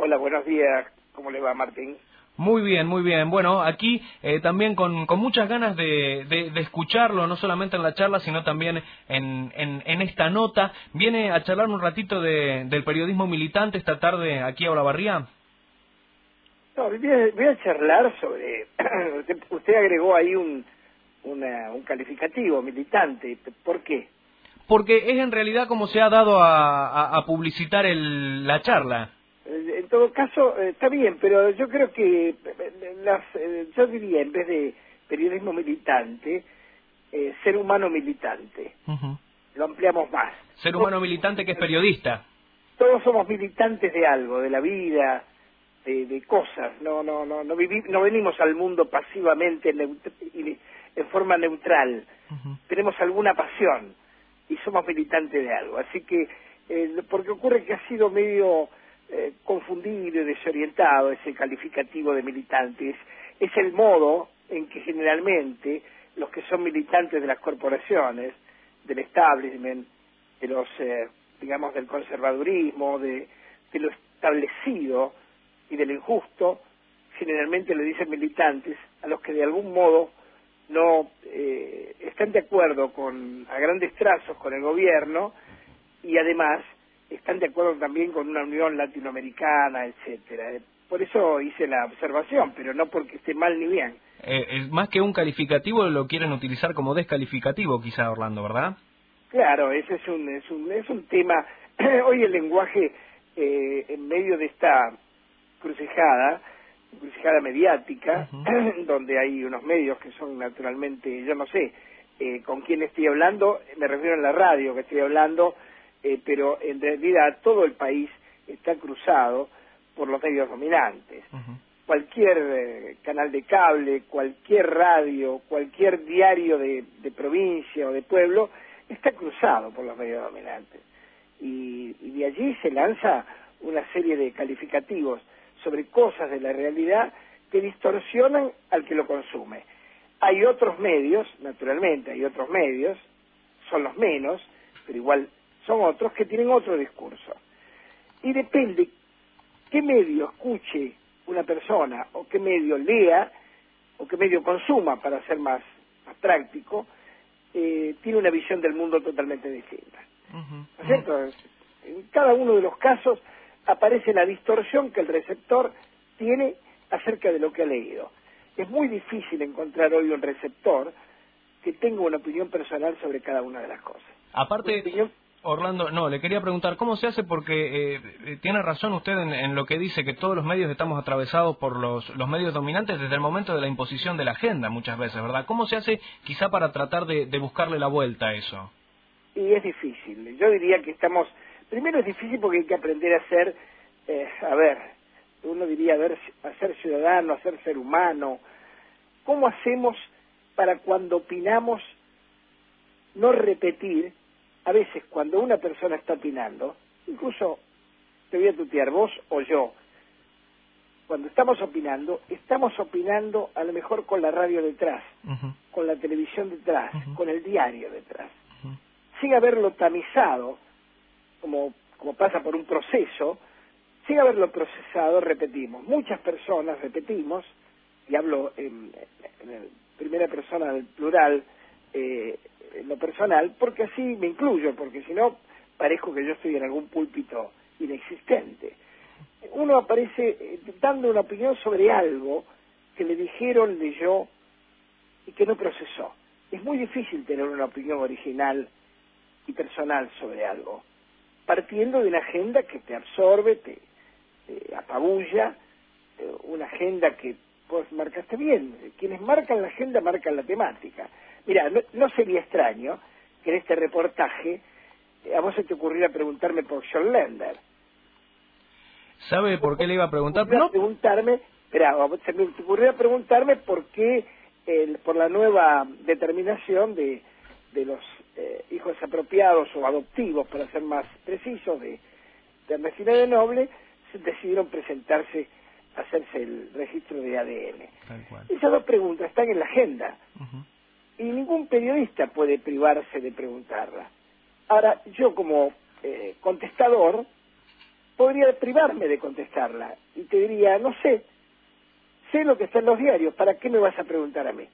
Hola, buenos días. ¿Cómo le va, Martín? Muy bien, muy bien. Bueno, aquí eh, también con, con, muchas ganas de, de, escucharlo, no solamente en la charla, sino también en, en, en esta nota. ¿Viene a charlar un ratito de, del periodismo militante esta tarde aquí a Olavarría? No, voy a, voy a charlar sobre... usted, agregó ahí un, una, un calificativo, militante. ¿Por qué? Porque es en realidad como se ha dado a, a, a publicitar el, la charla. Eh, en todo caso, eh, está bien, pero yo creo que eh, las, yo diría, en vez de periodismo militante, ser humano militante. Lo ampliamos más. Ser humano militante que es periodista. Todos somos militantes de algo, de la vida, de, cosas. No, no, no, no, no venimos al mundo pasivamente en forma neutral. Tenemos alguna pasión y somos militantes de algo. Así que, porque ocurre que ha sido medio eh, confundido y desorientado ese calificativo de militantes. Es el modo en que generalmente los que son militantes de las corporaciones, del establishment, de los, eh, digamos, del conservadurismo, de, lo establecido y de lo injusto, generalmente le dicen militantes a los que de algún modo no eh, están de acuerdo con a grandes trazos con el gobierno y además están de acuerdo también con una unión latinoamericana, etcétera. Eh, por eso hice la observación, pero no porque esté mal ni bien. Eh, más que un calificativo lo quieren utilizar como descalificativo, quizá Orlando, ¿verdad? Claro, ese es un es un es un tema. Hoy el lenguaje eh, en medio de esta crucijada, crucijada mediática, donde hay unos medios que son naturalmente, yo no sé eh, con quién estoy hablando, me refiero a la radio que estoy hablando eh, pero en realidad todo el país está cruzado por los medios dominantes. Cualquier eh, canal de cable, cualquier radio, cualquier diario de, provincia o de pueblo está cruzado por los medios dominantes. Y, y de allí se lanza una serie de calificativos sobre cosas de la realidad que distorsionan al que lo consume. Hay otros medios, naturalmente, hay otros medios, son los menos, pero igual son otros que tienen otro discurso. Y depende qué medio escuche una persona o qué medio lea o qué medio consuma, para ser más, práctico, eh, tiene una visión del mundo totalmente distinta. ¿No es cierto? En cada uno de los casos aparece la distorsión que el receptor tiene acerca de lo que ha leído. Es muy difícil encontrar hoy un receptor que tenga una opinión personal sobre cada una de las cosas. Aparte, Orlando, no, le quería preguntar, ¿cómo se hace? Porque eh, tiene razón usted en, lo que dice, que todos los medios estamos atravesados por los, los, medios dominantes desde el momento de la imposición de la agenda muchas veces, ¿verdad? ¿Cómo se hace quizá para tratar de, buscarle la vuelta a eso? Y es difícil. Yo diría que estamos, primero es difícil porque hay que aprender a ser, eh, a ver, uno diría a, ver, a ser ciudadano, a ser ser humano. ¿Cómo hacemos para cuando opinamos no repetir a veces cuando una persona está opinando, incluso te voy a tutear vos o yo, cuando estamos opinando, estamos opinando a lo mejor con la radio detrás, con la televisión detrás, con el diario detrás, sin haberlo tamizado, como, como pasa por un proceso, sin haberlo procesado, repetimos. Muchas personas repetimos, y hablo en, en primera persona del plural, eh, lo personal, porque así me incluyo, porque si no parezco que yo estoy en algún púlpito inexistente. Uno aparece eh, dando una opinión sobre algo que le dijeron, leyó y que no procesó. Es muy difícil tener una opinión original y personal sobre algo, partiendo de una agenda que te absorbe, te, apabulla, eh, una agenda que vos marcaste bien. Quienes marcan la agenda marcan la temática. Mira, no, sería extraño que en este reportaje eh, a vos se te ocurriera preguntarme por John Lender. ¿Sabe por qué le iba a preguntar? No. Preguntarme, espera, se me ocurriera preguntarme por qué, el, por la nueva determinación de, de los eh, hijos apropiados o adoptivos, para ser más precisos, de, de Ernestina de Noble, decidieron presentarse a hacerse el registro de ADN. Esas dos preguntas están en la agenda y ningún periodista puede privarse de preguntarla. Ahora, yo como eh, contestador podría privarme de contestarla y te diría, no sé, sé lo que está en los diarios, ¿para qué me vas a preguntar a mí?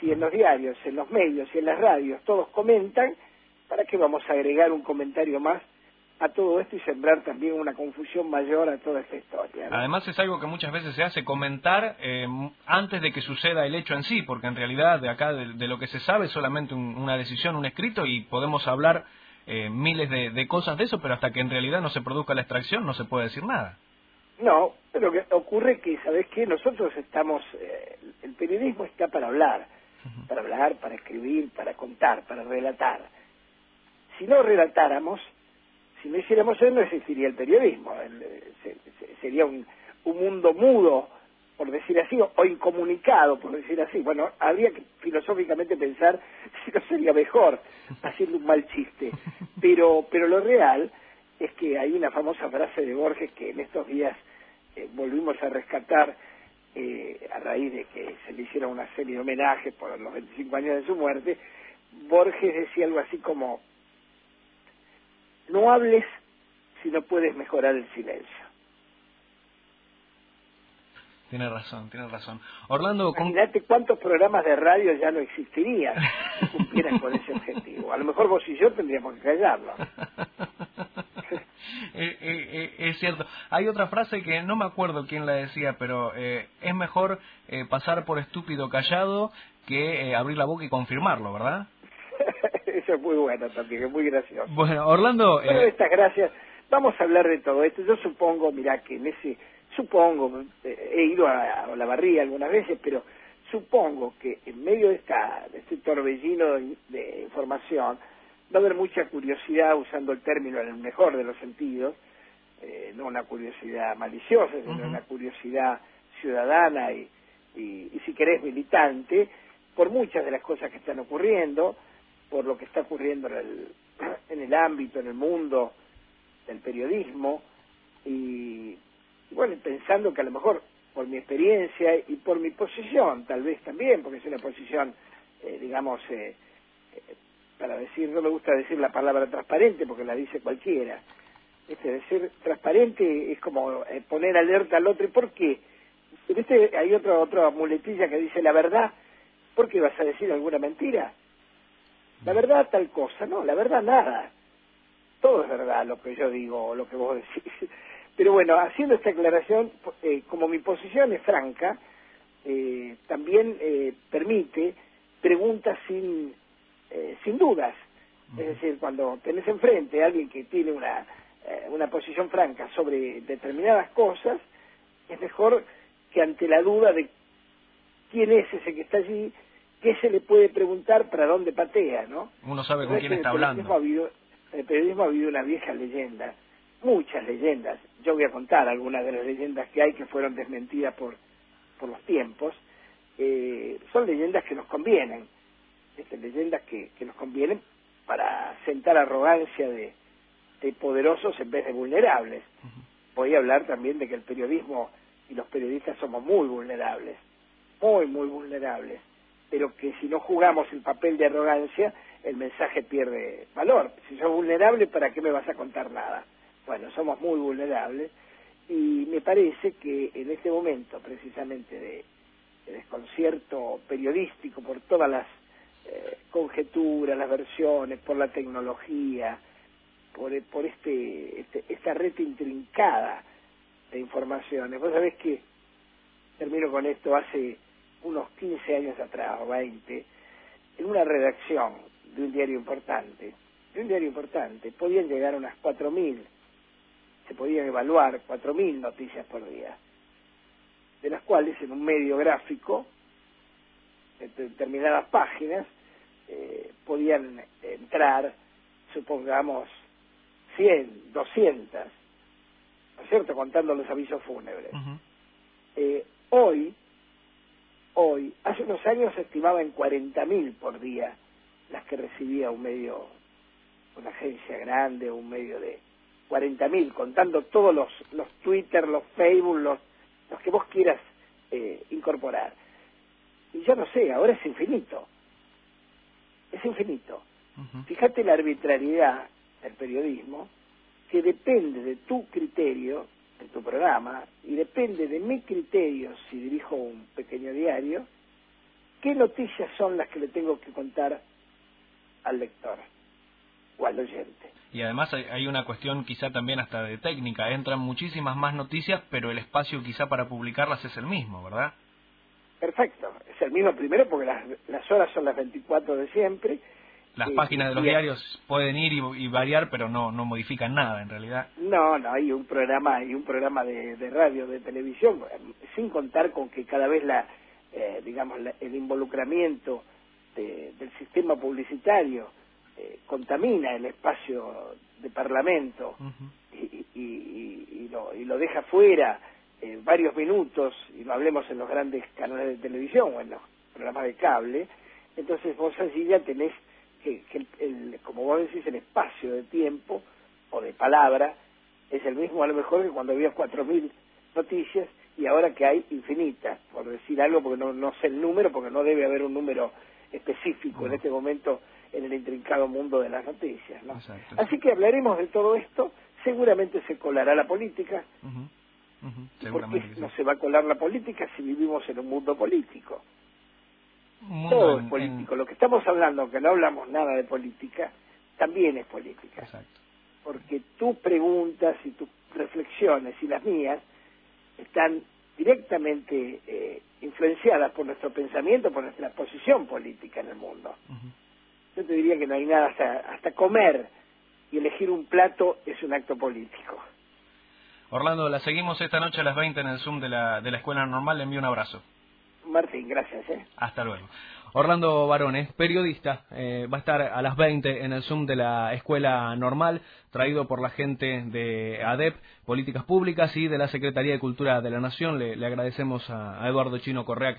Si en los diarios, en los medios y en las radios todos comentan, ¿para qué vamos a agregar un comentario más a todo esto y sembrar también una confusión mayor a toda esta historia. Además es algo que muchas veces se hace comentar eh, antes de que suceda el hecho en sí, porque en realidad de acá de, lo que se sabe es solamente una decisión, un escrito y podemos hablar eh, miles de, cosas de eso, pero hasta que en realidad no se produzca la extracción no se puede decir nada. No, pero que ocurre que, ¿sabes qué? Nosotros estamos, eh, el periodismo está para hablar, para hablar, para escribir, para contar, para relatar. Si no relatáramos, si no hiciéramos eso no existiría el periodismo, eh, sería un, mundo mudo, por decir así, o, incomunicado, por decir así. Bueno, habría que filosóficamente pensar si no sería mejor, haciendo un mal chiste. Pero, pero lo real es que hay una famosa frase de Borges que en estos días eh, volvimos a rescatar eh, a raíz de que se le hiciera una serie de homenajes por los 25 años de su muerte. Borges decía algo así como no hables si no puedes mejorar el silencio. Tiene razón, tiene razón. Orlando, Imagínate cuántos programas de radio ya no existirían si cumplieran con ese objetivo. A lo mejor vos y yo tendríamos que callarlo. Eh, eh, eh, es cierto. Hay otra frase que no me acuerdo quién la decía, pero es mejor pasar por estúpido callado que abrir la boca y confirmarlo, ¿verdad? Eso es muy bueno también, es muy gracioso. Bueno, Orlando... Bueno, estas gracias. Vamos a hablar de todo esto. Yo supongo, mira, que en ese... Supongo, eh, he ido a, la barría algunas veces, pero supongo que en medio de, esta, de este torbellino de, información va a haber mucha curiosidad, usando el término en el mejor de los sentidos, eh, no una curiosidad maliciosa, sino una curiosidad ciudadana y, y, y, si querés, militante, por muchas de las cosas que están ocurriendo, por lo que está ocurriendo en el, en el ámbito, en el mundo del periodismo, y, bueno, pensando que a lo mejor por mi experiencia y por mi posición, tal vez también, porque es una posición, eh, digamos, eh, eh, para decir, no me gusta decir la palabra transparente porque la dice cualquiera. Este, decir transparente es como poner alerta al otro. ¿Y por qué? Este, hay otra, otra muletilla que dice la verdad. ¿Por qué vas a decir alguna mentira? La verdad tal cosa, no, la verdad nada. Todo es verdad lo que yo digo o lo que vos decís. Pero bueno, haciendo esta aclaración, eh, como mi posición es franca, eh, también eh, permite preguntas sin, sin dudas. Es decir, cuando tenés enfrente a alguien que tiene una, una posición franca sobre determinadas cosas, es mejor que ante la duda de quién es ese que está allí, ¿qué se le puede preguntar para dónde patea, no? Uno sabe con quién está hablando. en el periodismo ha habido una vieja leyenda, muchas leyendas. Yo voy a contar algunas de las leyendas que hay que fueron desmentidas por, por los tiempos. Eh, son leyendas que nos convienen, este, leyendas que, que nos convienen para sentar arrogancia de, de poderosos en vez de vulnerables. Voy a hablar también de que el periodismo y los periodistas somos muy vulnerables, muy, muy vulnerables pero que si no jugamos el papel de arrogancia, el mensaje pierde valor. Si sos vulnerable, ¿para qué me vas a contar nada? Bueno, somos muy vulnerables y me parece que en este momento, precisamente de, desconcierto periodístico por todas las eh, conjeturas, las versiones, por la tecnología, por, por este, este, esta red intrincada de informaciones. Vos sabés que, termino con esto, hace unos 15 años atrás o 20, en una redacción de un diario importante, de un diario importante, podían llegar a unas 4.000, se podían evaluar 4.000 noticias por día, de las cuales en un medio gráfico, en determinadas páginas, eh, podían entrar, supongamos, 100, 200, ¿no es cierto?, contando los avisos fúnebres. eh, hoy, hoy, hace unos años se estimaba en 40.000 por día las que recibía un medio, una agencia grande, un medio de 40.000, contando todos los, los Twitter, los Facebook, los, los que vos quieras eh, incorporar. Y yo no sé, ahora es infinito. Es infinito. Fíjate la arbitrariedad del periodismo, que depende de tu criterio, de tu programa, y depende de mi criterio si dirijo un pequeño diario, qué noticias son las que le tengo que contar al lector o al oyente. Y además hay, una cuestión quizá también hasta de técnica, entran muchísimas más noticias, pero el espacio quizá para publicarlas es el mismo, ¿verdad? Perfecto, es el mismo primero porque las, las horas son las 24 de siempre. Las páginas de los diarios pueden ir y, variar, pero no no modifican nada en realidad. No, no, hay un programa, hay un programa de, de radio, de televisión, sin contar con que cada vez la, eh, digamos, el involucramiento del sistema publicitario eh, contamina el espacio de parlamento y, y, lo, y lo deja fuera eh, varios minutos, y lo hablemos en los grandes canales de televisión o en los programas de cable, entonces vos allí ya tenés que, que el, como vos decís, el espacio de tiempo o de palabra es el mismo a lo mejor que cuando había cuatro mil noticias y ahora que hay infinitas, por decir algo, porque no, no sé el número, porque no debe haber un número específico en este momento en el intrincado mundo de las noticias. ¿no? Así que hablaremos de todo esto, seguramente se colará la política, porque no se va a colar la política si vivimos en un mundo político. Todo es político. Lo que estamos hablando, aunque no hablamos nada de política, también es política. Porque tus preguntas y tus reflexiones y las mías están directamente eh, influenciadas por nuestro pensamiento, por nuestra posición política en el mundo. Yo te diría que no hay nada, hasta, hasta comer y elegir un plato es un acto político. Orlando, la seguimos esta noche a las 20 en el Zoom de la, de la Escuela Normal. Le envío un abrazo. Martín, gracias. ¿eh? Hasta luego. Orlando Barones, periodista, eh, va a estar a las 20 en el Zoom de la Escuela Normal, traído por la gente de ADEP, Políticas Públicas y de la Secretaría de Cultura de la Nación. Le, agradecemos a Eduardo Chino Correa.